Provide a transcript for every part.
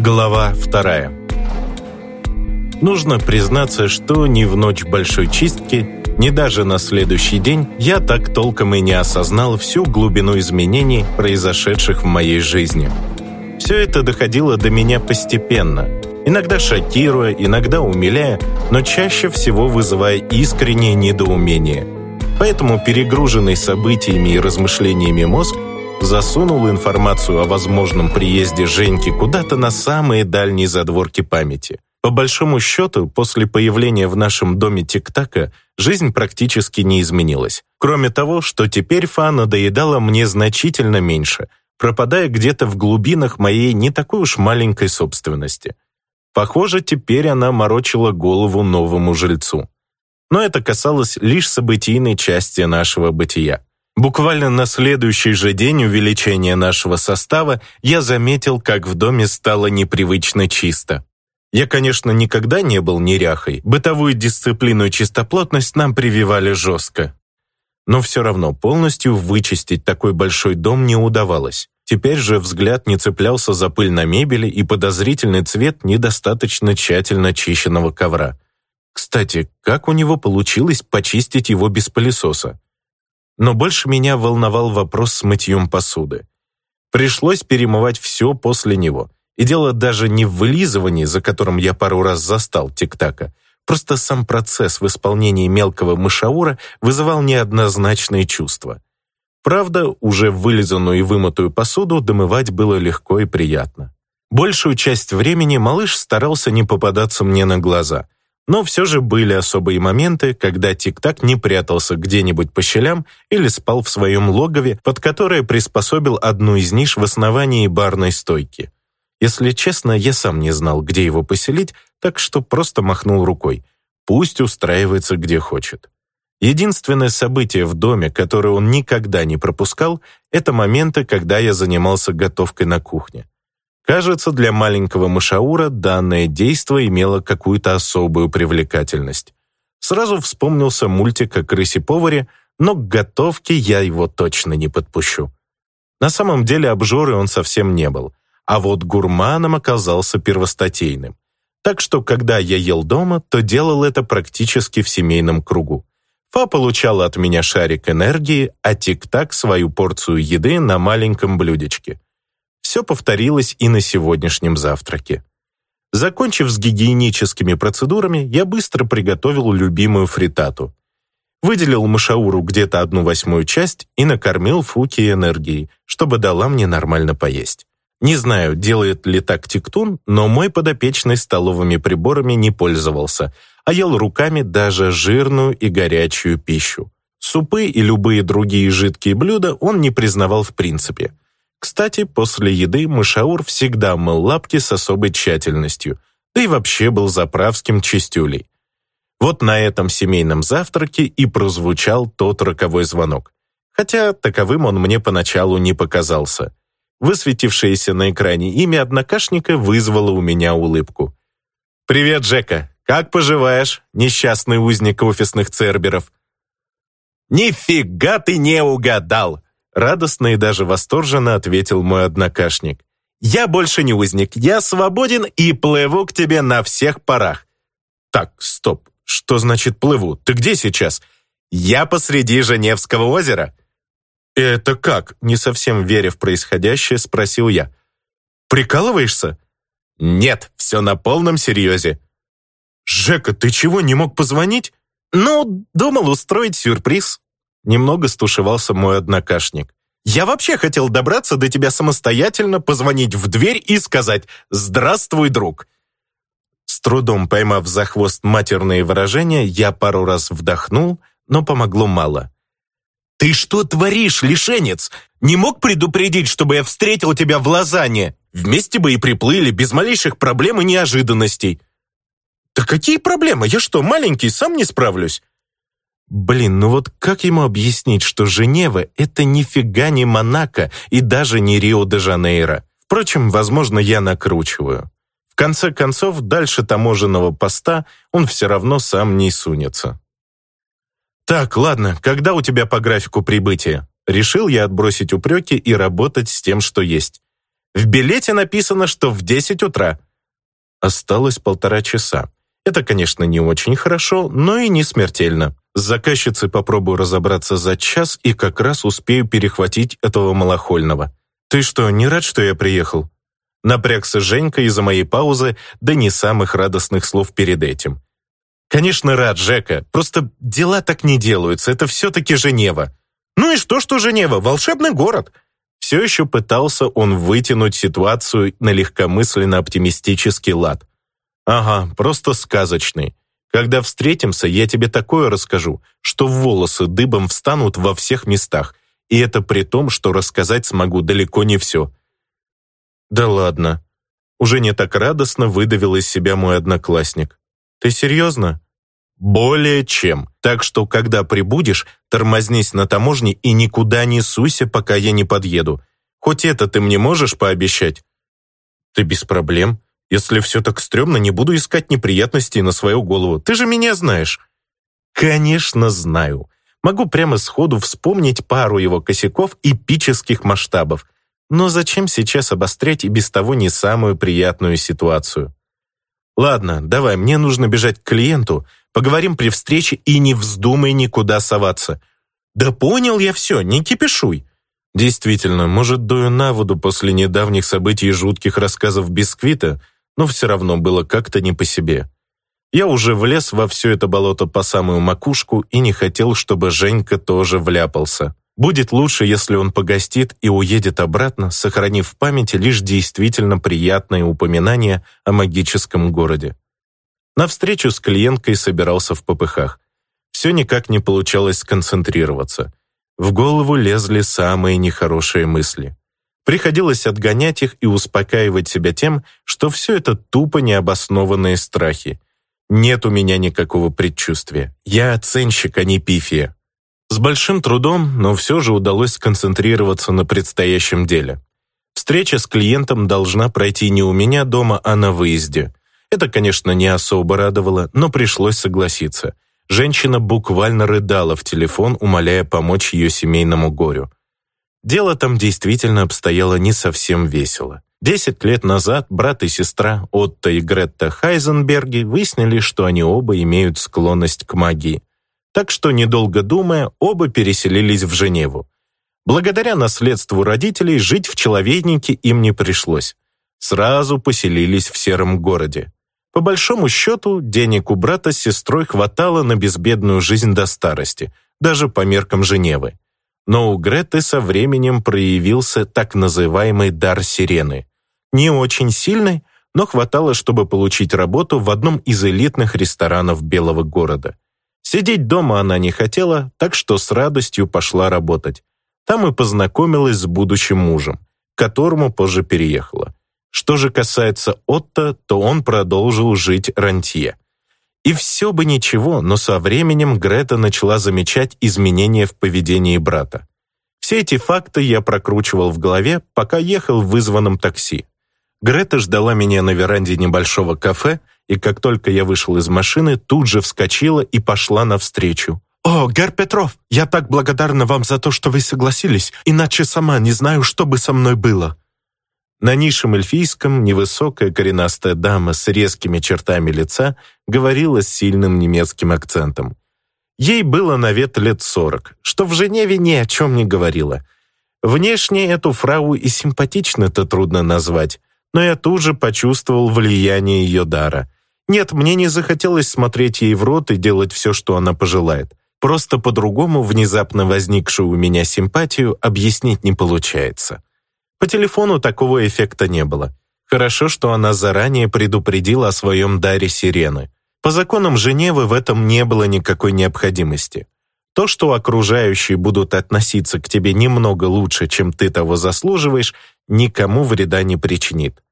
Глава вторая. Нужно признаться, что ни в ночь большой чистки, ни даже на следующий день я так толком и не осознал всю глубину изменений, произошедших в моей жизни. Все это доходило до меня постепенно, иногда шокируя, иногда умиляя, но чаще всего вызывая искреннее недоумение. Поэтому перегруженный событиями и размышлениями мозг засунул информацию о возможном приезде Женьки куда-то на самые дальние задворки памяти. По большому счету, после появления в нашем доме Тик-Така жизнь практически не изменилась. Кроме того, что теперь Фа надоедала мне значительно меньше, пропадая где-то в глубинах моей не такой уж маленькой собственности. Похоже, теперь она морочила голову новому жильцу. Но это касалось лишь событийной части нашего бытия. Буквально на следующий же день увеличения нашего состава я заметил, как в доме стало непривычно чисто. Я, конечно, никогда не был неряхой, бытовую дисциплину и чистоплотность нам прививали жестко. Но все равно полностью вычистить такой большой дом не удавалось. Теперь же взгляд не цеплялся за пыль на мебели и подозрительный цвет недостаточно тщательно чищенного ковра. Кстати, как у него получилось почистить его без пылесоса? Но больше меня волновал вопрос с мытьем посуды. Пришлось перемывать все после него. И дело даже не в вылизывании, за которым я пару раз застал тик-така. Просто сам процесс в исполнении мелкого мышаура вызывал неоднозначные чувства. Правда, уже вылизанную и вымытую посуду домывать было легко и приятно. Большую часть времени малыш старался не попадаться мне на глаза – но все же были особые моменты, когда Тик-Так не прятался где-нибудь по щелям или спал в своем логове, под которое приспособил одну из ниш в основании барной стойки. Если честно, я сам не знал, где его поселить, так что просто махнул рукой. Пусть устраивается где хочет. Единственное событие в доме, которое он никогда не пропускал, это моменты, когда я занимался готовкой на кухне. Кажется, для маленького мышаура данное действо имело какую-то особую привлекательность. Сразу вспомнился мультик о крысе-поваре, но к готовке я его точно не подпущу. На самом деле обжоры он совсем не был, а вот гурманом оказался первостатейным. Так что, когда я ел дома, то делал это практически в семейном кругу. Фа получала от меня шарик энергии, а Тик-Так свою порцию еды на маленьком блюдечке. Все повторилось и на сегодняшнем завтраке. Закончив с гигиеническими процедурами, я быстро приготовил любимую фритату. Выделил Машауру где-то одну восьмую часть и накормил Фуки энергией, чтобы дала мне нормально поесть. Не знаю, делает ли так Тиктун, но мой подопечный столовыми приборами не пользовался, а ел руками даже жирную и горячую пищу. Супы и любые другие жидкие блюда он не признавал в принципе. Кстати, после еды Мышаур всегда мыл лапки с особой тщательностью, да и вообще был заправским чистюлей. Вот на этом семейном завтраке и прозвучал тот роковой звонок. Хотя таковым он мне поначалу не показался. Высветившееся на экране имя однокашника вызвало у меня улыбку. «Привет, Джека! Как поживаешь, несчастный узник офисных церберов?» «Нифига ты не угадал!» Радостно и даже восторженно ответил мой однокашник. «Я больше не узник, я свободен и плыву к тебе на всех парах». «Так, стоп, что значит плыву? Ты где сейчас?» «Я посреди Женевского озера». «Это как?» Не совсем веря в происходящее, спросил я. «Прикалываешься?» «Нет, все на полном серьезе». «Жека, ты чего, не мог позвонить?» «Ну, думал устроить сюрприз». Немного стушевался мой однокашник. «Я вообще хотел добраться до тебя самостоятельно, позвонить в дверь и сказать «Здравствуй, друг!» С трудом поймав за хвост матерные выражения, я пару раз вдохнул, но помогло мало. «Ты что творишь, лишенец? Не мог предупредить, чтобы я встретил тебя в Лозанне? Вместе бы и приплыли, без малейших проблем и неожиданностей». «Да какие проблемы? Я что, маленький, сам не справлюсь?» Блин, ну вот как ему объяснить, что Женева — это нифига не Монако и даже не Рио-де-Жанейро? Впрочем, возможно, я накручиваю. В конце концов, дальше таможенного поста он все равно сам не сунется. «Так, ладно, когда у тебя по графику прибытия?» Решил я отбросить упреки и работать с тем, что есть. В билете написано, что в 10 утра. Осталось полтора часа. Это, конечно, не очень хорошо, но и не смертельно. С заказчицей попробую разобраться за час и как раз успею перехватить этого малохольного. Ты что, не рад, что я приехал? Напрягся Женька из-за моей паузы, да не самых радостных слов перед этим. Конечно, рад, Жека. Просто дела так не делаются. Это все-таки Женева. Ну и что, что Женева? Волшебный город. Все еще пытался он вытянуть ситуацию на легкомысленно-оптимистический лад. Ага, просто сказочный. Когда встретимся, я тебе такое расскажу, что волосы дыбом встанут во всех местах, и это при том, что рассказать смогу далеко не все. Да ладно. Уже не так радостно выдавил из себя мой одноклассник. Ты серьезно? Более чем. Так что, когда прибудешь, тормознись на таможне и никуда не суйся, пока я не подъеду. Хоть это ты мне можешь пообещать? Ты без проблем. Если все так стрёмно, не буду искать неприятностей на свою голову. Ты же меня знаешь». «Конечно, знаю. Могу прямо сходу вспомнить пару его косяков эпических масштабов. Но зачем сейчас обострять и без того не самую приятную ситуацию?» «Ладно, давай, мне нужно бежать к клиенту, поговорим при встрече и не вздумай никуда соваться». «Да понял я все, не кипишуй». Действительно, может, дую на воду после недавних событий и жутких рассказов Бисквита, но все равно было как-то не по себе. Я уже влез во все это болото по самую макушку и не хотел, чтобы Женька тоже вляпался. Будет лучше, если он погостит и уедет обратно, сохранив в памяти лишь действительно приятные упоминания о магическом городе. На встречу с клиенткой собирался в попыхах. Все никак не получалось сконцентрироваться. В голову лезли самые нехорошие мысли. Приходилось отгонять их и успокаивать себя тем, что все это тупо необоснованные страхи. Нет у меня никакого предчувствия. Я оценщик, а не пифия. С большим трудом, но все же удалось сконцентрироваться на предстоящем деле. Встреча с клиентом должна пройти не у меня дома, а на выезде. Это, конечно, не особо радовало, но пришлось согласиться. Женщина буквально рыдала в телефон, умоляя помочь ее семейному горю. Дело там действительно обстояло не совсем весело. Десять лет назад брат и сестра Отто и Гретта Хайзенберги выяснили, что они оба имеют склонность к магии. Так что, недолго думая, оба переселились в Женеву. Благодаря наследству родителей жить в человейнике им не пришлось. Сразу поселились в сером городе. По большому счету, денег у брата с сестрой хватало на безбедную жизнь до старости, даже по меркам Женевы но у Греты со временем проявился так называемый дар сирены. Не очень сильный, но хватало, чтобы получить работу в одном из элитных ресторанов Белого города. Сидеть дома она не хотела, так что с радостью пошла работать. Там и познакомилась с будущим мужем, к которому позже переехала. Что же касается Отто, то он продолжил жить рантье. И все бы ничего, но со временем Грета начала замечать изменения в поведении брата. Все эти факты я прокручивал в голове, пока ехал в вызванном такси. Грета ждала меня на веранде небольшого кафе, и как только я вышел из машины, тут же вскочила и пошла навстречу. «О, Гер Петров, я так благодарна вам за то, что вы согласились, иначе сама не знаю, что бы со мной было». На низшем эльфийском невысокая коренастая дама с резкими чертами лица говорила с сильным немецким акцентом. Ей было на вид лет сорок, что в Женеве ни о чем не говорило. Внешне эту фрау и симпатично-то трудно назвать, но я тут же почувствовал влияние ее дара. Нет, мне не захотелось смотреть ей в рот и делать все, что она пожелает. Просто по-другому внезапно возникшую у меня симпатию объяснить не получается. По телефону такого эффекта не было. Хорошо, что она заранее предупредила о своем даре сирены. По законам Женевы в этом не было никакой необходимости. То, что окружающие будут относиться к тебе немного лучше, чем ты того заслуживаешь, никому вреда не причинит.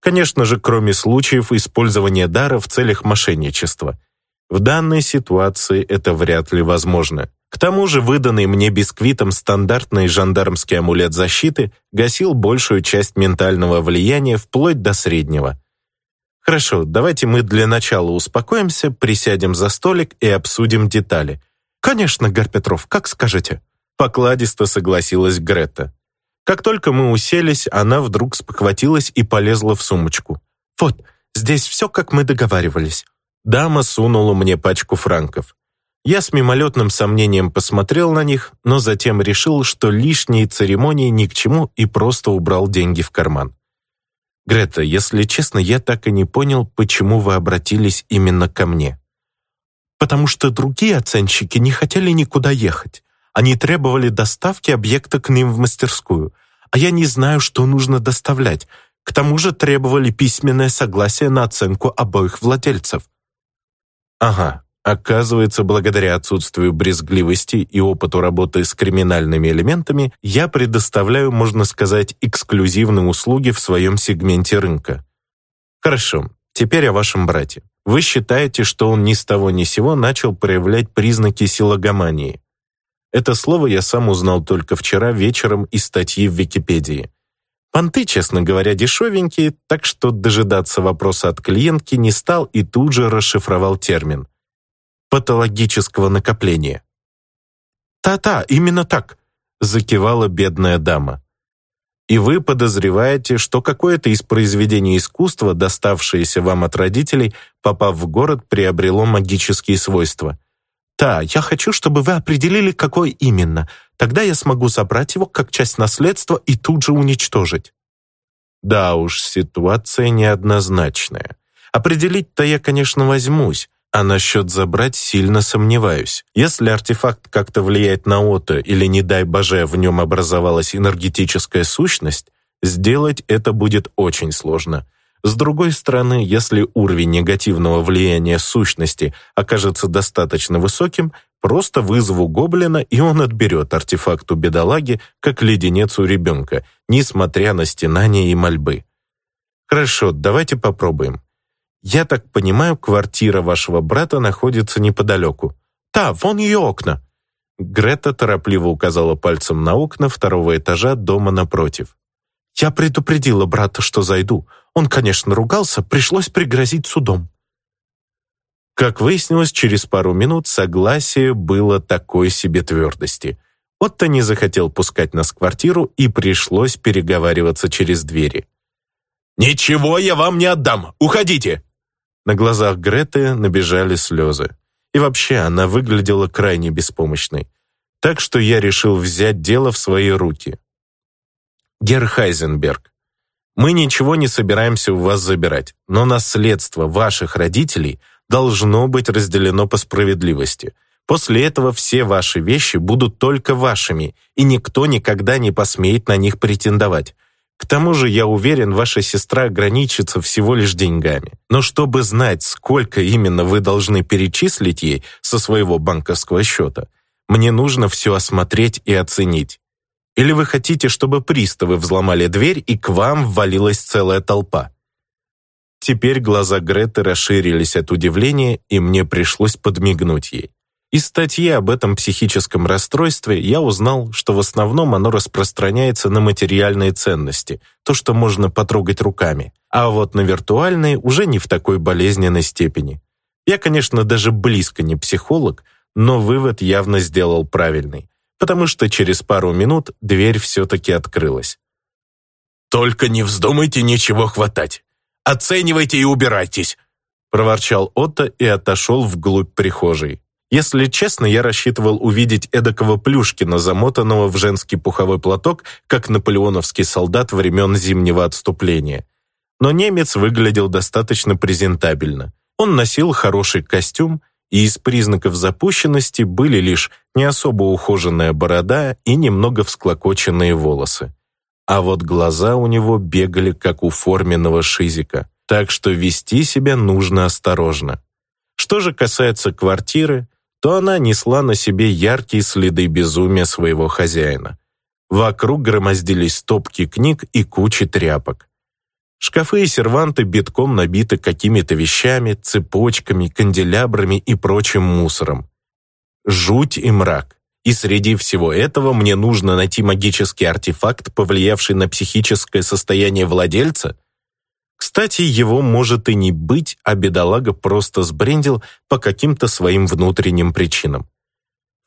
Конечно же, кроме случаев использования дара в целях мошенничества. В данной ситуации это вряд ли возможно. К тому же выданный мне бисквитом стандартный жандармский амулет защиты гасил большую часть ментального влияния вплоть до среднего. Хорошо, давайте мы для начала успокоимся, присядем за столик и обсудим детали. Конечно, Гар Петров, как скажете. Покладисто согласилась Грета. Как только мы уселись, она вдруг спохватилась и полезла в сумочку. «Вот, здесь все, как мы договаривались». Дама сунула мне пачку франков. Я с мимолетным сомнением посмотрел на них, но затем решил, что лишние церемонии ни к чему и просто убрал деньги в карман. «Грета, если честно, я так и не понял, почему вы обратились именно ко мне». «Потому что другие оценщики не хотели никуда ехать. Они требовали доставки объекта к ним в мастерскую, а я не знаю, что нужно доставлять. К тому же требовали письменное согласие на оценку обоих владельцев». «Ага, Оказывается, благодаря отсутствию брезгливости и опыту работы с криминальными элементами, я предоставляю, можно сказать, эксклюзивные услуги в своем сегменте рынка. Хорошо, теперь о вашем брате. Вы считаете, что он ни с того ни сего начал проявлять признаки силогомании. Это слово я сам узнал только вчера вечером из статьи в Википедии. Понты, честно говоря, дешевенькие, так что дожидаться вопроса от клиентки не стал и тут же расшифровал термин – патологического накопления. «Та-та, именно так», — закивала бедная дама. «И вы подозреваете, что какое-то из произведений искусства, доставшееся вам от родителей, попав в город, приобрело магические свойства. Да, я хочу, чтобы вы определили, какой именно. Тогда я смогу забрать его как часть наследства и тут же уничтожить». Да уж, ситуация неоднозначная. Определить-то я, конечно, возьмусь, а насчет забрать сильно сомневаюсь. Если артефакт как-то влияет на Ото или, не дай боже, в нем образовалась энергетическая сущность, сделать это будет очень сложно. С другой стороны, если уровень негативного влияния сущности окажется достаточно высоким, просто вызову гоблина, и он отберет артефакт у бедолаги, как леденец у ребенка, несмотря на стенания и мольбы. Хорошо, давайте попробуем. «Я так понимаю, квартира вашего брата находится неподалеку». «Да, вон ее окна». Грета торопливо указала пальцем на окна второго этажа дома напротив. «Я предупредила брата, что зайду. Он, конечно, ругался, пришлось пригрозить судом». Как выяснилось, через пару минут согласие было такой себе твердости. Отто не захотел пускать нас в квартиру, и пришлось переговариваться через двери. «Ничего я вам не отдам! Уходите!» На глазах Греты набежали слезы. И вообще она выглядела крайне беспомощной. Так что я решил взять дело в свои руки. Герр Хайзенберг, мы ничего не собираемся у вас забирать, но наследство ваших родителей должно быть разделено по справедливости. После этого все ваши вещи будут только вашими, и никто никогда не посмеет на них претендовать. К тому же, я уверен, ваша сестра ограничится всего лишь деньгами. Но чтобы знать, сколько именно вы должны перечислить ей со своего банковского счета, мне нужно все осмотреть и оценить. Или вы хотите, чтобы приставы взломали дверь и к вам ввалилась целая толпа? Теперь глаза Греты расширились от удивления, и мне пришлось подмигнуть ей. Из статьи об этом психическом расстройстве я узнал, что в основном оно распространяется на материальные ценности, то, что можно потрогать руками, а вот на виртуальные уже не в такой болезненной степени. Я, конечно, даже близко не психолог, но вывод явно сделал правильный, потому что через пару минут дверь все-таки открылась. «Только не вздумайте ничего хватать! Оценивайте и убирайтесь!» проворчал Отто и отошел вглубь прихожей. Если честно, я рассчитывал увидеть эдакого Плюшкина, замотанного в женский пуховой платок, как наполеоновский солдат времен зимнего отступления. Но немец выглядел достаточно презентабельно. Он носил хороший костюм, и из признаков запущенности были лишь не особо ухоженная борода и немного всклокоченные волосы. А вот глаза у него бегали, как у форменного шизика, так что вести себя нужно осторожно. Что же касается квартиры, то она несла на себе яркие следы безумия своего хозяина. Вокруг громоздились стопки книг и кучи тряпок. Шкафы и серванты битком набиты какими-то вещами, цепочками, канделябрами и прочим мусором. Жуть и мрак. И среди всего этого мне нужно найти магический артефакт, повлиявший на психическое состояние владельца – кстати, его может и не быть, а бедолага просто сбрендил по каким-то своим внутренним причинам.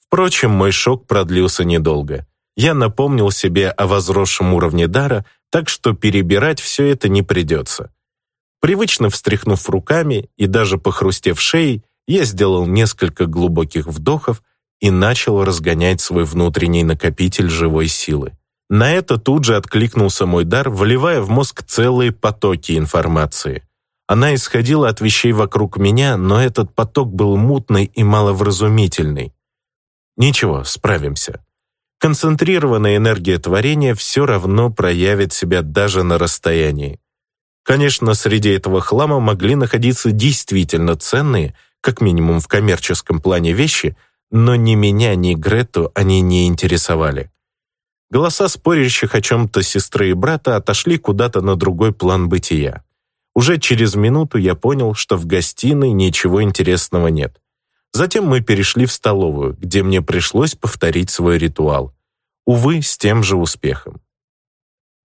Впрочем, мой шок продлился недолго. Я напомнил себе о возросшем уровне дара, так что перебирать все это не придется. Привычно встряхнув руками и даже похрустев шеей, я сделал несколько глубоких вдохов и начал разгонять свой внутренний накопитель живой силы. На это тут же откликнулся мой дар, вливая в мозг целые потоки информации. Она исходила от вещей вокруг меня, но этот поток был мутный и маловразумительный. Ничего, справимся. Концентрированная энергия творения все равно проявит себя даже на расстоянии. Конечно, среди этого хлама могли находиться действительно ценные, как минимум в коммерческом плане вещи, но ни меня, ни Грету они не интересовали. Голоса спорящих о чем-то сестры и брата отошли куда-то на другой план бытия. Уже через минуту я понял, что в гостиной ничего интересного нет. Затем мы перешли в столовую, где мне пришлось повторить свой ритуал. Увы, с тем же успехом.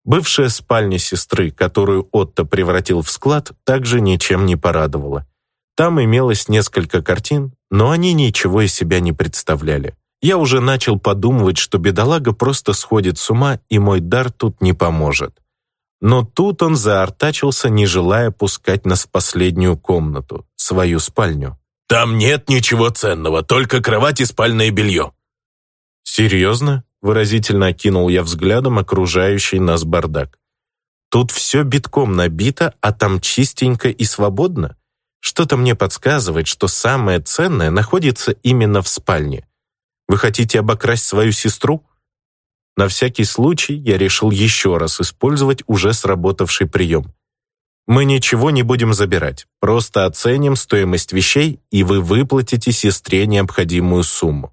Бывшая спальня сестры, которую Отто превратил в склад, также ничем не порадовала. Там имелось несколько картин, но они ничего из себя не представляли. Я уже начал подумывать, что бедолага просто сходит с ума, и мой дар тут не поможет. Но тут он заортачился, не желая пускать нас в последнюю комнату, свою спальню. «Там нет ничего ценного, только кровать и спальное белье». «Серьезно?» — выразительно окинул я взглядом окружающий нас бардак. «Тут все битком набито, а там чистенько и свободно? Что-то мне подсказывает, что самое ценное находится именно в спальне. Вы хотите обокрасть свою сестру?» На всякий случай я решил еще раз использовать уже сработавший прием. Мы ничего не будем забирать, просто оценим стоимость вещей, и вы выплатите сестре необходимую сумму.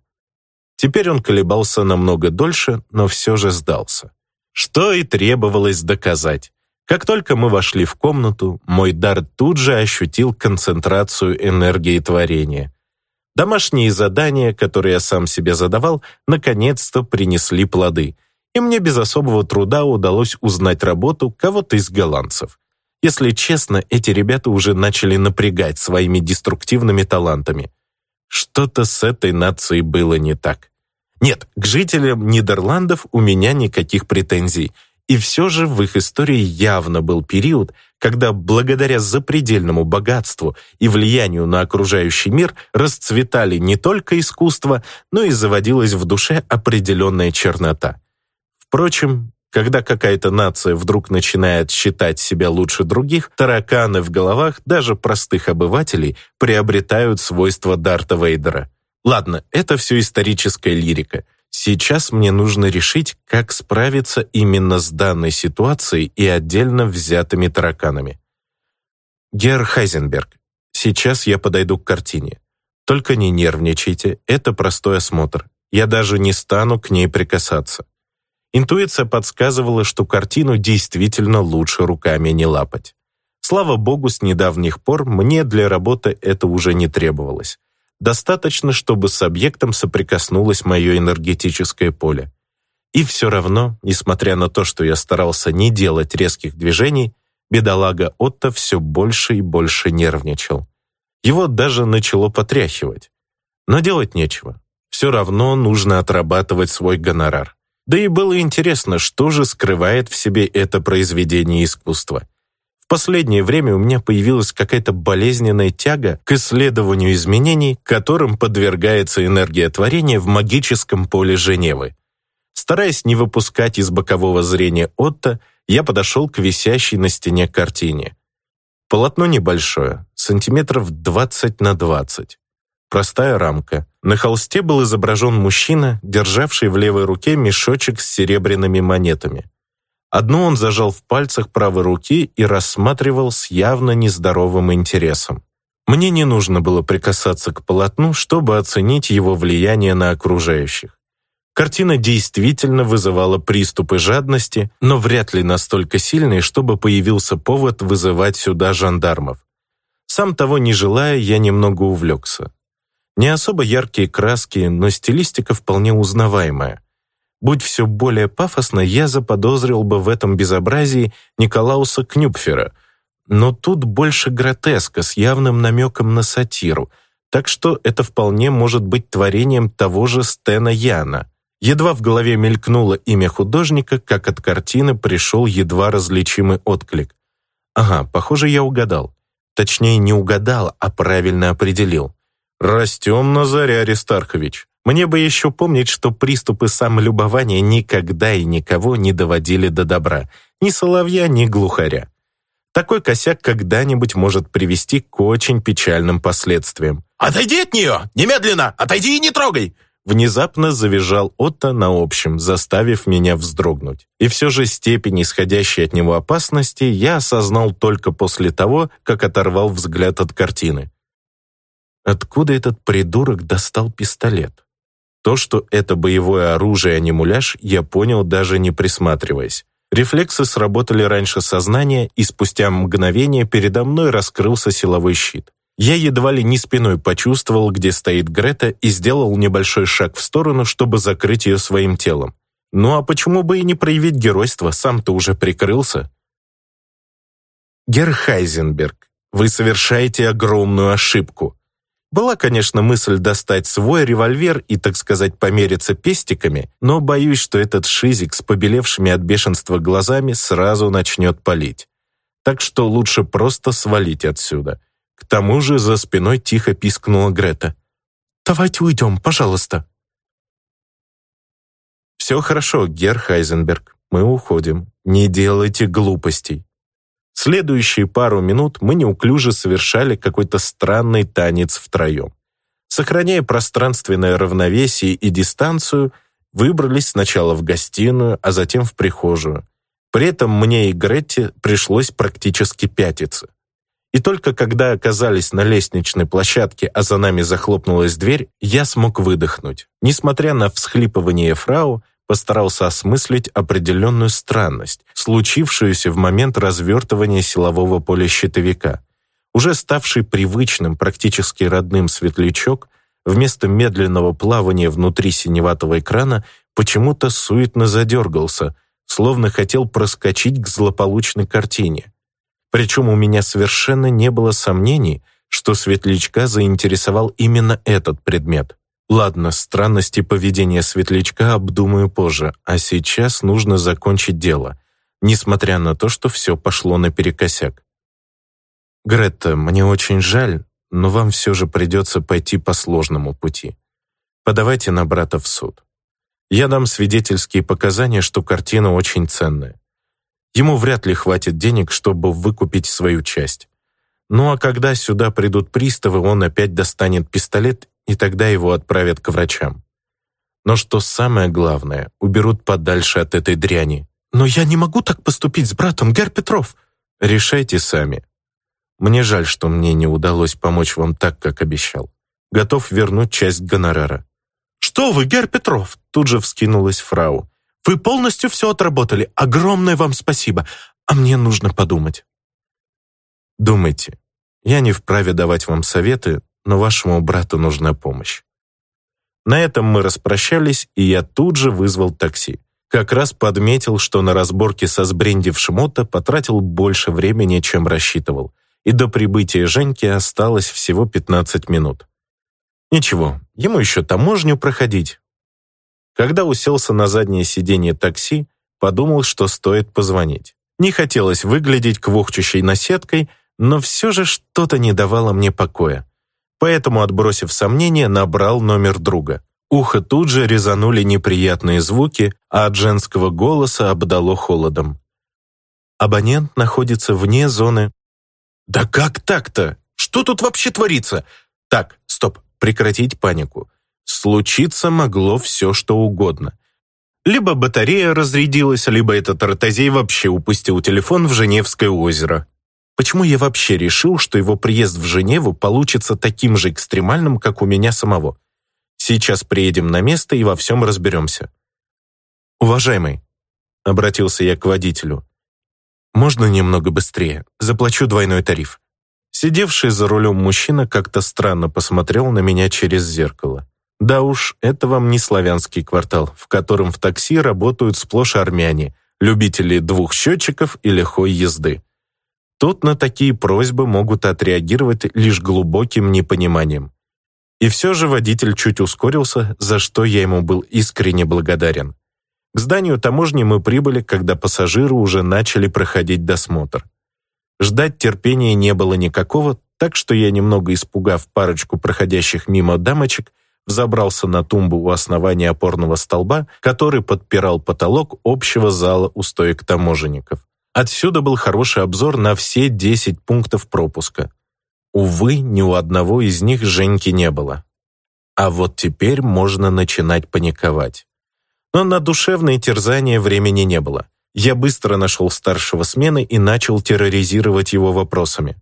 Теперь он колебался намного дольше, но все же сдался. Что и требовалось доказать. Как только мы вошли в комнату, мой дар тут же ощутил концентрацию энергии творения. Домашние задания, которые я сам себе задавал, наконец-то принесли плоды, и мне без особого труда удалось узнать работу кого-то из голландцев. Если честно, эти ребята уже начали напрягать своими деструктивными талантами. Что-то с этой нацией было не так. Нет, к жителям Нидерландов у меня никаких претензий, и все же в их истории явно был период, когда благодаря запредельному богатству и влиянию на окружающий мир расцветали не только искусство, но и заводилась в душе определенная чернота. Впрочем, когда какая-то нация вдруг начинает считать себя лучше других, тараканы в головах даже простых обывателей приобретают свойства Дарта Вейдера. Ладно, это все историческая лирика. Сейчас мне нужно решить, как справиться именно с данной ситуацией и отдельно взятыми тараканами. Герр Хайзенберг, сейчас я подойду к картине. Только не нервничайте, это простой осмотр. Я даже не стану к ней прикасаться. Интуиция подсказывала, что картину действительно лучше руками не лапать. Слава богу, с недавних пор мне для работы это уже не требовалось. Достаточно, чтобы с объектом соприкоснулось мое энергетическое поле. И все равно, несмотря на то, что я старался не делать резких движений, бедолага Отто все больше и больше нервничал. Его даже начало потряхивать. Но делать нечего. Все равно нужно отрабатывать свой гонорар. Да и было интересно, что же скрывает в себе это произведение искусства. В последнее время у меня появилась какая-то болезненная тяга к исследованию изменений, которым подвергается энергия творения в магическом поле Женевы. Стараясь не выпускать из бокового зрения Отто, я подошел к висящей на стене картине. Полотно небольшое, сантиметров 20 на 20. Простая рамка. На холсте был изображен мужчина, державший в левой руке мешочек с серебряными монетами. Одну он зажал в пальцах правой руки и рассматривал с явно нездоровым интересом. Мне не нужно было прикасаться к полотну, чтобы оценить его влияние на окружающих. Картина действительно вызывала приступы жадности, но вряд ли настолько сильные, чтобы появился повод вызывать сюда жандармов. Сам того не желая, я немного увлекся. Не особо яркие краски, но стилистика вполне узнаваемая. Будь все более пафосно, я заподозрил бы в этом безобразии Николауса Кнюпфера, но тут больше гротеска с явным намеком на сатиру, так что это вполне может быть творением того же Стена Яна. Едва в голове мелькнуло имя художника, как от картины пришел едва различимый отклик. Ага, похоже, я угадал. Точнее, не угадал, а правильно определил. «Растем, Назаря Аристархович. Мне бы еще помнить, что приступы самолюбования никогда и никого не доводили до добра. Ни соловья, ни глухаря. Такой косяк когда-нибудь может привести к очень печальным последствиям. «Отойди от нее! Немедленно! Отойди и не трогай!» Внезапно завизжал Отто на общем, заставив меня вздрогнуть. И все же степень исходящей от него опасности я осознал только после того, как оторвал взгляд от картины. Откуда этот придурок достал пистолет? То, что это боевое оружие, а не муляж, я понял, даже не присматриваясь. Рефлексы сработали раньше сознания, и спустя мгновение передо мной раскрылся силовой щит. Я едва ли не спиной почувствовал, где стоит Грета, и сделал небольшой шаг в сторону, чтобы закрыть ее своим телом. Ну а почему бы и не проявить геройство, сам-то уже прикрылся? Герхайзенберг, вы совершаете огромную ошибку. Была, конечно, мысль достать свой револьвер и, так сказать, помериться пестиками, но боюсь, что этот шизик с побелевшими от бешенства глазами сразу начнет палить. Так что лучше просто свалить отсюда. К тому же за спиной тихо пискнула Грета. «Давайте уйдем, пожалуйста». «Все хорошо, Гер Хайзенберг, мы уходим. Не делайте глупостей». Следующие пару минут мы неуклюже совершали какой-то странный танец втроем. Сохраняя пространственное равновесие и дистанцию, выбрались сначала в гостиную, а затем в прихожую. При этом мне и Гретте пришлось практически пятиться. И только когда оказались на лестничной площадке, а за нами захлопнулась дверь, я смог выдохнуть. Несмотря на всхлипывание фрау, постарался осмыслить определенную странность, случившуюся в момент развертывания силового поля щитовика. Уже ставший привычным, практически родным светлячок, вместо медленного плавания внутри синеватого экрана почему-то суетно задергался, словно хотел проскочить к злополучной картине. Причем у меня совершенно не было сомнений, что светлячка заинтересовал именно этот предмет. Ладно, странности поведения светлячка обдумаю позже, а сейчас нужно закончить дело, несмотря на то, что все пошло наперекосяк. Гретта, мне очень жаль, но вам все же придется пойти по сложному пути. Подавайте на брата в суд. Я дам свидетельские показания, что картина очень ценная. Ему вряд ли хватит денег, чтобы выкупить свою часть. Ну а когда сюда придут приставы, он опять достанет пистолет и тогда его отправят к врачам. Но что самое главное, уберут подальше от этой дряни. «Но я не могу так поступить с братом, Гер Петров!» «Решайте сами. Мне жаль, что мне не удалось помочь вам так, как обещал. Готов вернуть часть гонорара». «Что вы, Гер Петров!» Тут же вскинулась фрау. «Вы полностью все отработали. Огромное вам спасибо. А мне нужно подумать». «Думайте. Я не вправе давать вам советы, но вашему брату нужна помощь. На этом мы распрощались, и я тут же вызвал такси. Как раз подметил, что на разборке со сбрендившим Отто потратил больше времени, чем рассчитывал, и до прибытия Женьки осталось всего 15 минут. Ничего, ему еще таможню проходить. Когда уселся на заднее сиденье такси, подумал, что стоит позвонить. Не хотелось выглядеть квохчущей наседкой, но все же что-то не давало мне покоя поэтому, отбросив сомнения, набрал номер друга. Ухо тут же резанули неприятные звуки, а от женского голоса обдало холодом. Абонент находится вне зоны. «Да как так-то? Что тут вообще творится?» «Так, стоп, прекратить панику. Случиться могло все, что угодно. Либо батарея разрядилась, либо этот ротозей вообще упустил телефон в Женевское озеро. Почему я вообще решил, что его приезд в Женеву получится таким же экстремальным, как у меня самого? Сейчас приедем на место и во всем разберемся. «Уважаемый», — обратился я к водителю, «можно немного быстрее? Заплачу двойной тариф». Сидевший за рулем мужчина как-то странно посмотрел на меня через зеркало. Да уж, это вам не славянский квартал, в котором в такси работают сплошь армяне, любители двух счетчиков и лихой езды. Тут на такие просьбы могут отреагировать лишь глубоким непониманием. И все же водитель чуть ускорился, за что я ему был искренне благодарен. К зданию таможни мы прибыли, когда пассажиры уже начали проходить досмотр. Ждать терпения не было никакого, так что я, немного испугав парочку проходящих мимо дамочек, взобрался на тумбу у основания опорного столба, который подпирал потолок общего зала у стоек таможенников. Отсюда был хороший обзор на все 10 пунктов пропуска. Увы, ни у одного из них Женьки не было. А вот теперь можно начинать паниковать. Но на душевные терзания времени не было. Я быстро нашел старшего смены и начал терроризировать его вопросами.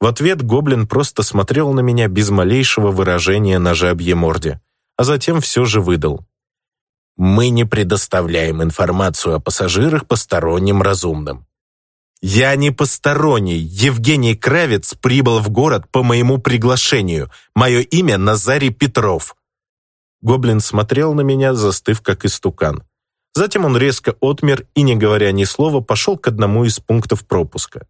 В ответ гоблин просто смотрел на меня без малейшего выражения на жабье морде, а затем все же выдал. «Мы не предоставляем информацию о пассажирах посторонним разумным. «Я не посторонний. Евгений Кравец прибыл в город по моему приглашению. Мое имя Назарий Петров». Гоблин смотрел на меня, застыв как истукан. Затем он резко отмер и, не говоря ни слова, пошел к одному из пунктов пропуска.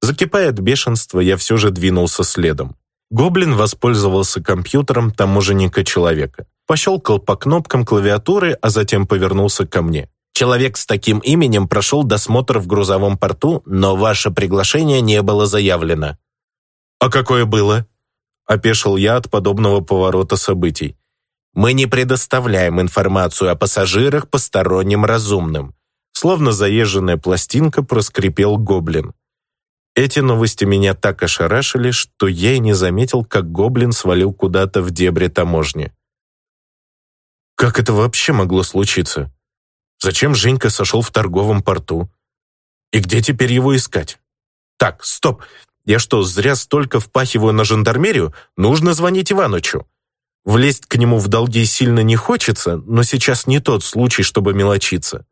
Закипая от бешенства, я все же двинулся следом. Гоблин воспользовался компьютером таможенника-человека. Пощелкал по кнопкам клавиатуры, а затем повернулся ко мне. Человек с таким именем прошел досмотр в грузовом порту, но ваше приглашение не было заявлено». «А какое было?» – опешил я от подобного поворота событий. «Мы не предоставляем информацию о пассажирах посторонним разумным», словно заезженная пластинка проскрипел гоблин. Эти новости меня так ошарашили, что я и не заметил, как гоблин свалил куда-то в дебри таможни. Как это вообще могло случиться? Зачем Женька сошел в торговом порту? И где теперь его искать? Так, стоп. Я что, зря столько впахиваю на жандармерию? Нужно звонить Иванычу. Влезть к нему в долги сильно не хочется, но сейчас не тот случай, чтобы мелочиться.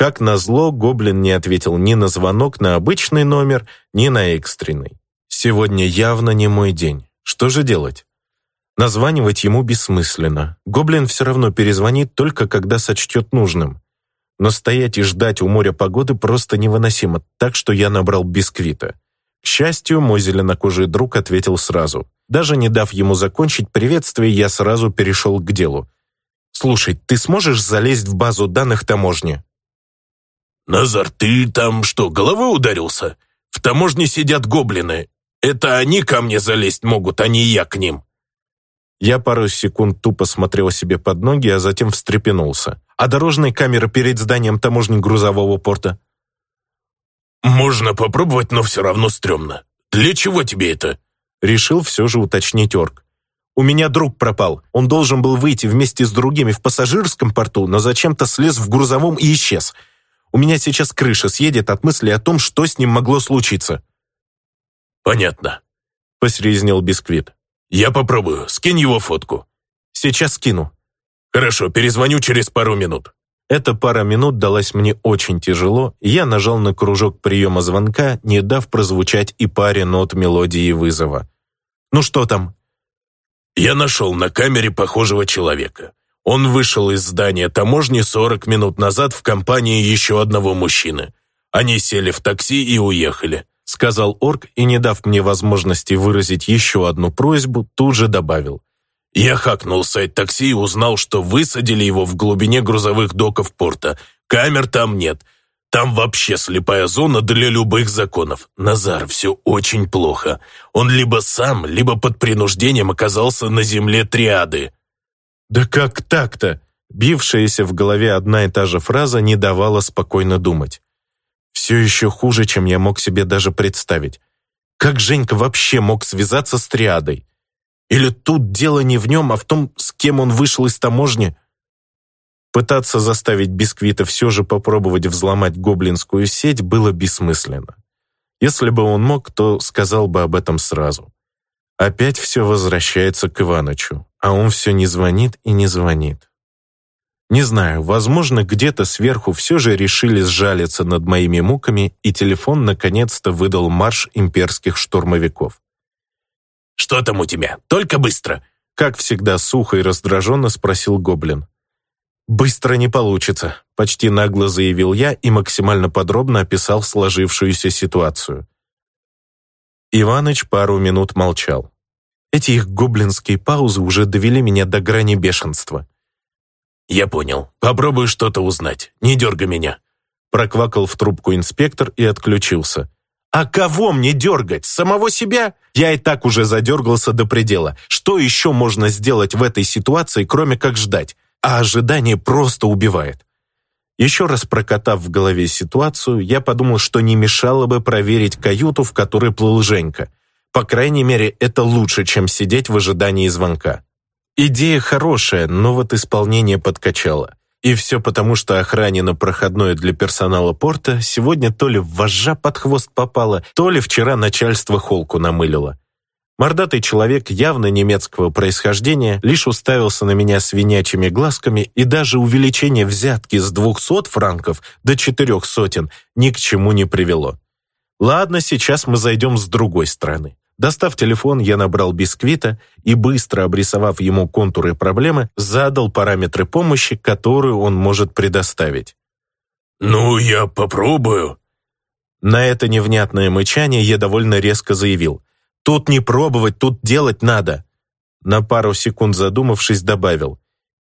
Как назло, Гоблин не ответил ни на звонок на обычный номер, ни на экстренный. Сегодня явно не мой день. Что же делать? Названивать ему бессмысленно. Гоблин все равно перезвонит только когда сочтет нужным. Но стоять и ждать у моря погоды просто невыносимо, так что я набрал бисквита. К счастью, мой зеленокожий друг ответил сразу. Даже не дав ему закончить приветствие, я сразу перешел к делу. «Слушай, ты сможешь залезть в базу данных таможни?» «Назар, ты там что, головой ударился? В таможне сидят гоблины. Это они ко мне залезть могут, а не я к ним». Я пару секунд тупо смотрел себе под ноги, а затем встрепенулся. А дорожные камеры перед зданием таможни грузового порта? «Можно попробовать, но все равно стрёмно. Для чего тебе это?» Решил все же уточнить орк. «У меня друг пропал. Он должен был выйти вместе с другими в пассажирском порту, но зачем-то слез в грузовом и исчез. У меня сейчас крыша съедет от мысли о том, что с ним могло случиться». «Понятно», — посерьезнел Бисквит. «Я попробую. Скинь его фотку». «Сейчас скину». «Хорошо, перезвоню через пару минут». Эта пара минут далась мне очень тяжело, и я нажал на кружок приема звонка, не дав прозвучать и паре нот мелодии вызова. «Ну что там?» «Я нашел на камере похожего человека. Он вышел из здания таможни 40 минут назад в компании еще одного мужчины. Они сели в такси и уехали сказал орк и, не дав мне возможности выразить еще одну просьбу, тут же добавил. «Я хакнул сайт такси и узнал, что высадили его в глубине грузовых доков порта. Камер там нет. Там вообще слепая зона для любых законов. Назар, все очень плохо. Он либо сам, либо под принуждением оказался на земле триады». «Да как так-то?» Бившаяся в голове одна и та же фраза не давала спокойно думать. Все еще хуже, чем я мог себе даже представить. Как Женька вообще мог связаться с триадой? Или тут дело не в нем, а в том, с кем он вышел из таможни? Пытаться заставить Бисквита все же попробовать взломать гоблинскую сеть было бессмысленно. Если бы он мог, то сказал бы об этом сразу. Опять все возвращается к Иванычу, а он все не звонит и не звонит. Не знаю, возможно, где-то сверху все же решили сжалиться над моими муками, и телефон наконец-то выдал марш имперских штурмовиков. «Что там у тебя? Только быстро!» Как всегда сухо и раздраженно спросил Гоблин. «Быстро не получится», — почти нагло заявил я и максимально подробно описал сложившуюся ситуацию. Иваныч пару минут молчал. Эти их гоблинские паузы уже довели меня до грани бешенства. «Я понял. Попробую что-то узнать. Не дергай меня». Проквакал в трубку инспектор и отключился. «А кого мне дергать? Самого себя? Я и так уже задергался до предела. Что еще можно сделать в этой ситуации, кроме как ждать? А ожидание просто убивает». Еще раз прокатав в голове ситуацию, я подумал, что не мешало бы проверить каюту, в которой плыл Женька. По крайней мере, это лучше, чем сидеть в ожидании звонка. Идея хорошая, но вот исполнение подкачало. И все потому, что охране на проходной для персонала порта сегодня то ли вожжа под хвост попала, то ли вчера начальство холку намылило. Мордатый человек явно немецкого происхождения лишь уставился на меня свинячьими глазками, и даже увеличение взятки с 200 франков до четырех сотен ни к чему не привело. Ладно, сейчас мы зайдем с другой стороны. Достав телефон, я набрал бисквита и, быстро обрисовав ему контуры проблемы, задал параметры помощи, которую он может предоставить. «Ну, я попробую». На это невнятное мычание я довольно резко заявил. «Тут не пробовать, тут делать надо». На пару секунд задумавшись, добавил.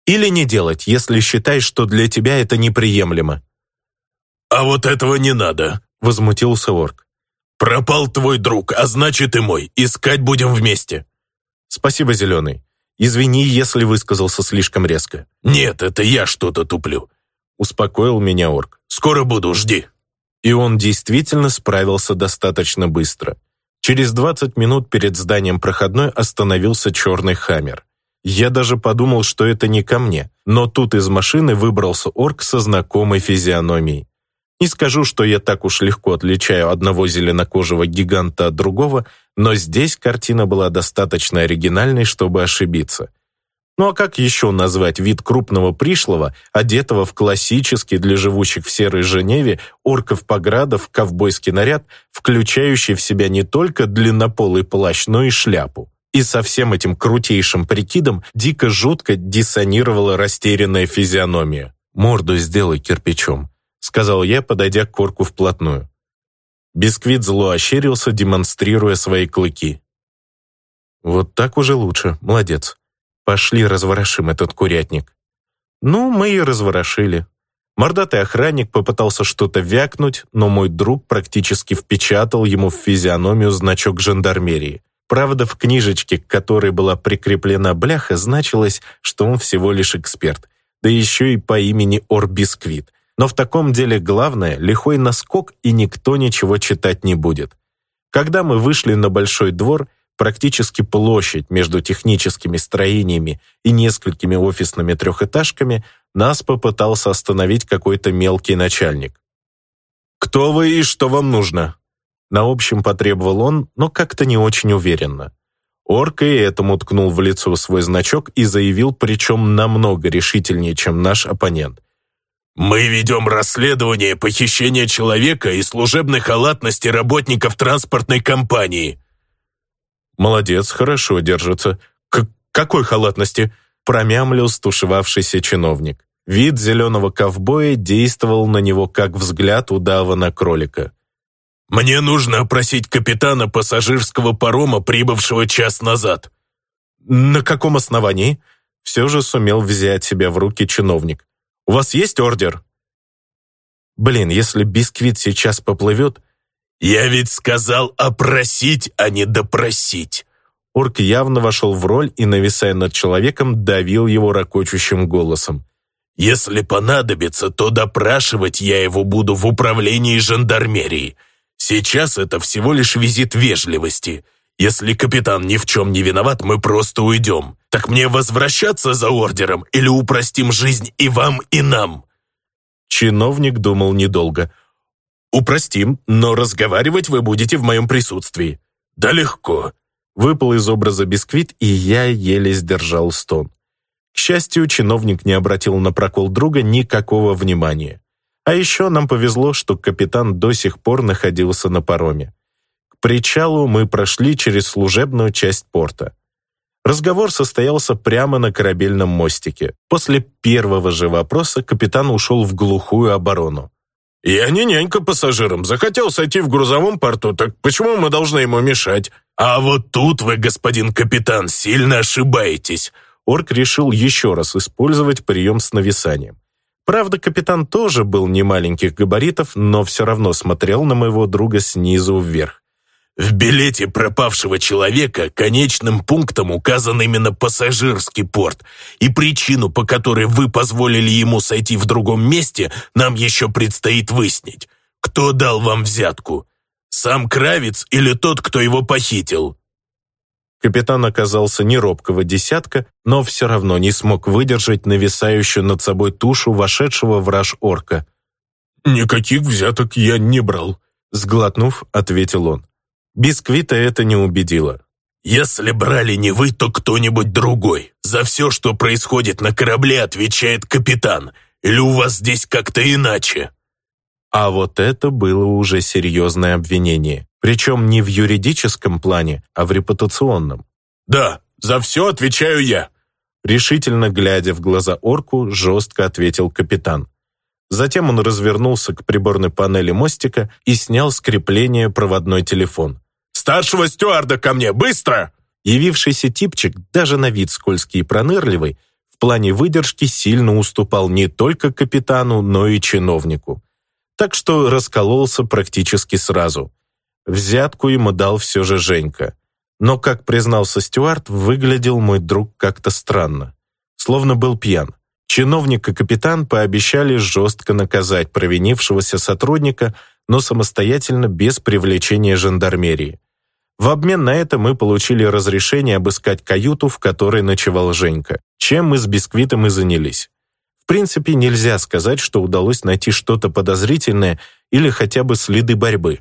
«Или не делать, если считаешь, что для тебя это неприемлемо». «А вот этого не надо», — возмутился Орк. «Пропал твой друг, а значит и мой. Искать будем вместе». «Спасибо, Зеленый. Извини, если высказался слишком резко». «Нет, это я что-то туплю», — успокоил меня орк. «Скоро буду, жди». И он действительно справился достаточно быстро. Через 20 минут перед зданием проходной остановился черный хаммер. Я даже подумал, что это не ко мне, но тут из машины выбрался орк со знакомой физиономией. Не скажу, что я так уж легко отличаю одного зеленокожего гиганта от другого, но здесь картина была достаточно оригинальной, чтобы ошибиться. Ну а как еще назвать вид крупного пришлого, одетого в классический для живущих в серой Женеве орков-поградов ковбойский наряд, включающий в себя не только длиннополый плащ, но и шляпу? И со всем этим крутейшим прикидом дико жутко диссонировала растерянная физиономия. «Морду сделай кирпичом», сказал я, подойдя к корку вплотную. Бисквит зло ощерился, демонстрируя свои клыки. «Вот так уже лучше, молодец. Пошли разворошим этот курятник». Ну, мы и разворошили. Мордатый охранник попытался что-то вякнуть, но мой друг практически впечатал ему в физиономию значок жандармерии. Правда, в книжечке, к которой была прикреплена бляха, значилось, что он всего лишь эксперт, да еще и по имени Орбисквит. Но в таком деле главное – лихой наскок, и никто ничего читать не будет. Когда мы вышли на большой двор, практически площадь между техническими строениями и несколькими офисными трехэтажками, нас попытался остановить какой-то мелкий начальник. «Кто вы и что вам нужно?» На общем потребовал он, но как-то не очень уверенно. Орка и этому ткнул в лицо свой значок и заявил, причем намного решительнее, чем наш оппонент. «Мы ведем расследование похищения человека и служебной халатности работников транспортной компании». «Молодец, хорошо держится. К какой халатности?» промямлил стушевавшийся чиновник. Вид зеленого ковбоя действовал на него, как взгляд удава на кролика. «Мне нужно опросить капитана пассажирского парома, прибывшего час назад». «На каком основании?» Все же сумел взять себя в руки чиновник. У вас есть ордер?» «Блин, если бисквит сейчас поплывет...» «Я ведь сказал опросить, а не допросить!» Орк явно вошел в роль и, нависая над человеком, давил его ракочущим голосом. «Если понадобится, то допрашивать я его буду в управлении жандармерии. Сейчас это всего лишь визит вежливости. Если капитан ни в чем не виноват, мы просто уйдем. Так мне возвращаться за ордером или упростим жизнь и вам, и нам?» Чиновник думал недолго. «Упростим, но разговаривать вы будете в моем присутствии». «Да легко». Выпал из образа бисквит, и я еле сдержал стон. К счастью, чиновник не обратил на прокол друга никакого внимания. А еще нам повезло, что капитан до сих пор находился на пароме причалу мы прошли через служебную часть порта. Разговор состоялся прямо на корабельном мостике. После первого же вопроса капитан ушел в глухую оборону. «Я не нянька пассажирам. Захотел сойти в грузовом порту, так почему мы должны ему мешать?» «А вот тут вы, господин капитан, сильно ошибаетесь!» Орк решил еще раз использовать прием с нависанием. Правда, капитан тоже был не маленьких габаритов, но все равно смотрел на моего друга снизу вверх. В билете пропавшего человека конечным пунктом указан именно пассажирский порт, и причину, по которой вы позволили ему сойти в другом месте, нам еще предстоит выяснить. Кто дал вам взятку? Сам Кравец или тот, кто его похитил?» Капитан оказался не робкого десятка, но все равно не смог выдержать нависающую над собой тушу вошедшего в раж орка. «Никаких взяток я не брал», — сглотнув, ответил он. Бисквита это не убедило. «Если брали не вы, то кто-нибудь другой. За все, что происходит на корабле, отвечает капитан. Или у вас здесь как-то иначе?» А вот это было уже серьезное обвинение. Причем не в юридическом плане, а в репутационном. «Да, за все отвечаю я», решительно глядя в глаза орку, жестко ответил капитан. Затем он развернулся к приборной панели мостика и снял с крепления проводной телефон. «Старшего стюарда ко мне, быстро!» Явившийся типчик, даже на вид скользкий и пронырливый, в плане выдержки сильно уступал не только капитану, но и чиновнику. Так что раскололся практически сразу. Взятку ему дал все же Женька. Но, как признался Стюарт, выглядел мой друг как-то странно. Словно был пьян. Чиновник и капитан пообещали жестко наказать провинившегося сотрудника, но самостоятельно без привлечения жандармерии. В обмен на это мы получили разрешение обыскать каюту, в которой ночевал Женька, чем мы с Бисквитом и занялись. В принципе, нельзя сказать, что удалось найти что-то подозрительное или хотя бы следы борьбы.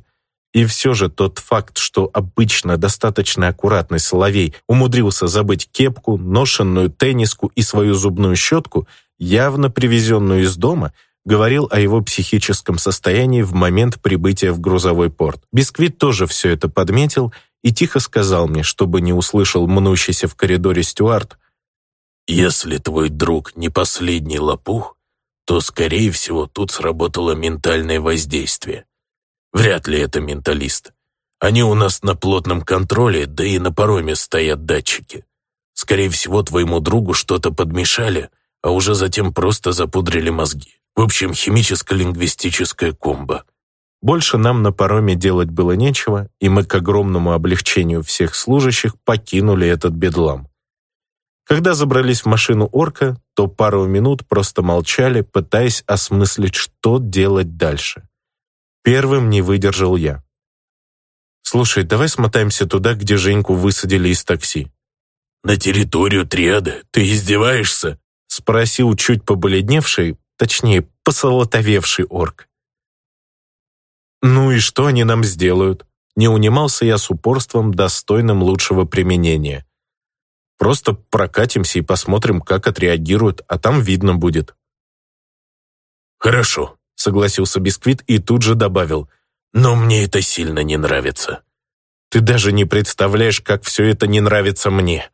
И все же тот факт, что обычно достаточно аккуратный Соловей умудрился забыть кепку, ношенную тенниску и свою зубную щетку, явно привезенную из дома, говорил о его психическом состоянии в момент прибытия в грузовой порт. Бисквит тоже все это подметил и тихо сказал мне, чтобы не услышал мнущийся в коридоре Стюарт. «Если твой друг не последний лопух, то, скорее всего, тут сработало ментальное воздействие. Вряд ли это менталист. Они у нас на плотном контроле, да и на пароме стоят датчики. Скорее всего, твоему другу что-то подмешали, а уже затем просто запудрили мозги. В общем, химическо-лингвистическая комбо. Больше нам на пароме делать было нечего, и мы к огромному облегчению всех служащих покинули этот бедлам. Когда забрались в машину орка, то пару минут просто молчали, пытаясь осмыслить, что делать дальше. Первым не выдержал я. «Слушай, давай смотаемся туда, где Женьку высадили из такси». «На территорию триады? Ты издеваешься?» Спросил чуть побледневший, точнее, посолотовевший орк. «Ну и что они нам сделают?» Не унимался я с упорством, достойным лучшего применения. «Просто прокатимся и посмотрим, как отреагируют, а там видно будет». «Хорошо», — согласился Бисквит и тут же добавил, «но мне это сильно не нравится». «Ты даже не представляешь, как все это не нравится мне»,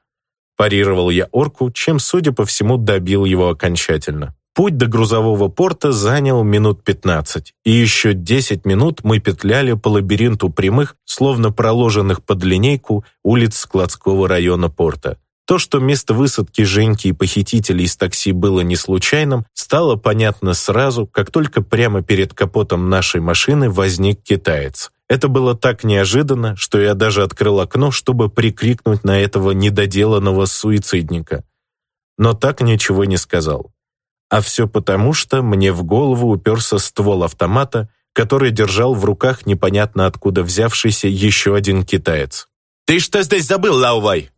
Парировал я орку, чем, судя по всему, добил его окончательно. Путь до грузового порта занял минут 15, и еще 10 минут мы петляли по лабиринту прямых, словно проложенных под линейку, улиц складского района порта. То, что место высадки Женьки и похитителей из такси было не случайным, стало понятно сразу, как только прямо перед капотом нашей машины возник китаец. Это было так неожиданно, что я даже открыл окно, чтобы прикрикнуть на этого недоделанного суицидника. Но так ничего не сказал. А все потому, что мне в голову уперся ствол автомата, который держал в руках непонятно откуда взявшийся еще один китаец. «Ты что здесь забыл, Лаувай?»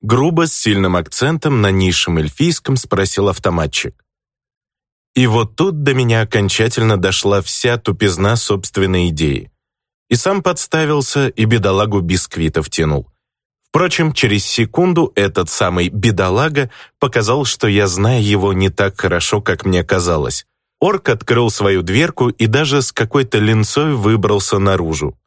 Грубо, с сильным акцентом на низшем эльфийском спросил автоматчик. И вот тут до меня окончательно дошла вся тупизна собственной идеи. И сам подставился, и бедолагу бисквита втянул. Впрочем, через секунду этот самый бедолага показал, что я знаю его не так хорошо, как мне казалось. Орк открыл свою дверку и даже с какой-то линцой выбрался наружу.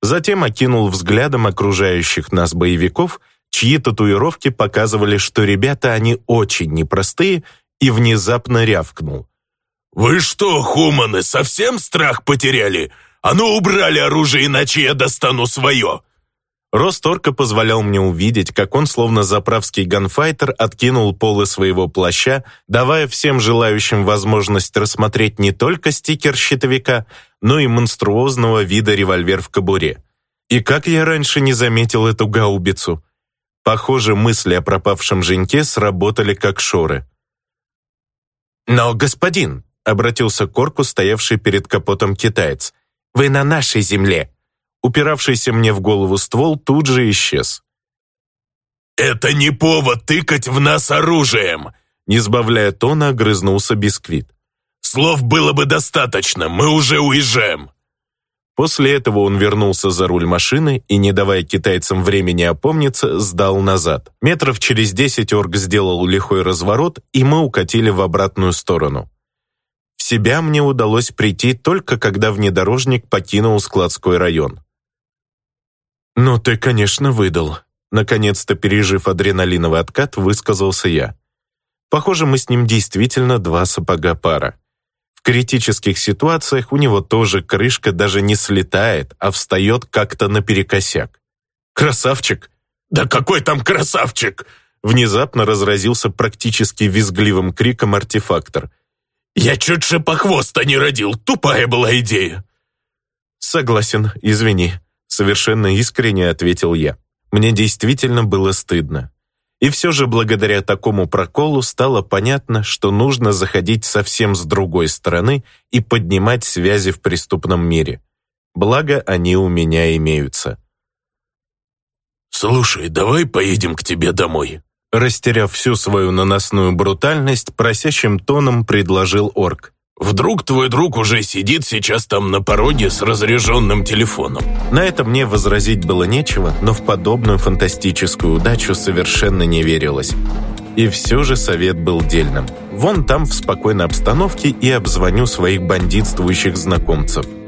Затем окинул взглядом окружающих нас боевиков, чьи татуировки показывали, что ребята они очень непростые, и внезапно рявкнул. «Вы что, хуманы, совсем страх потеряли? А ну убрали оружие, иначе я достану свое!» Рост орка позволял мне увидеть, как он, словно заправский ганфайтер, откинул полы своего плаща, давая всем желающим возможность рассмотреть не только стикер щитовика, но и монструозного вида револьвер в кобуре. И как я раньше не заметил эту гаубицу? Похоже, мысли о пропавшем женьке сработали как шоры. «Но, господин», — обратился к орку, стоявший перед капотом китаец, «вы на нашей земле, Упиравшийся мне в голову ствол тут же исчез. «Это не повод тыкать в нас оружием!» Не сбавляя тона, огрызнулся Бисквит. «Слов было бы достаточно, мы уже уезжаем!» После этого он вернулся за руль машины и, не давая китайцам времени опомниться, сдал назад. Метров через десять орг сделал лихой разворот, и мы укатили в обратную сторону. В себя мне удалось прийти только когда внедорожник покинул складской район. «Ну ты, конечно, выдал», — наконец-то пережив адреналиновый откат, высказался я. Похоже, мы с ним действительно два сапога пара. В критических ситуациях у него тоже крышка даже не слетает, а встает как-то наперекосяк. «Красавчик!» «Да какой там красавчик!» Внезапно разразился практически визгливым криком артефактор. «Я чуть шипохвоста не родил, тупая была идея!» «Согласен, извини», Совершенно искренне ответил я. Мне действительно было стыдно. И все же благодаря такому проколу стало понятно, что нужно заходить совсем с другой стороны и поднимать связи в преступном мире. Благо, они у меня имеются. «Слушай, давай поедем к тебе домой», Растеряв всю свою наносную брутальность, просящим тоном предложил орк. Вдруг твой друг уже сидит сейчас там на пороге с разряженным телефоном. На это мне возразить было нечего, но в подобную фантастическую удачу совершенно не верилось. И все же совет был дельным. Вон там в спокойной обстановке и обзвоню своих бандитствующих знакомцев –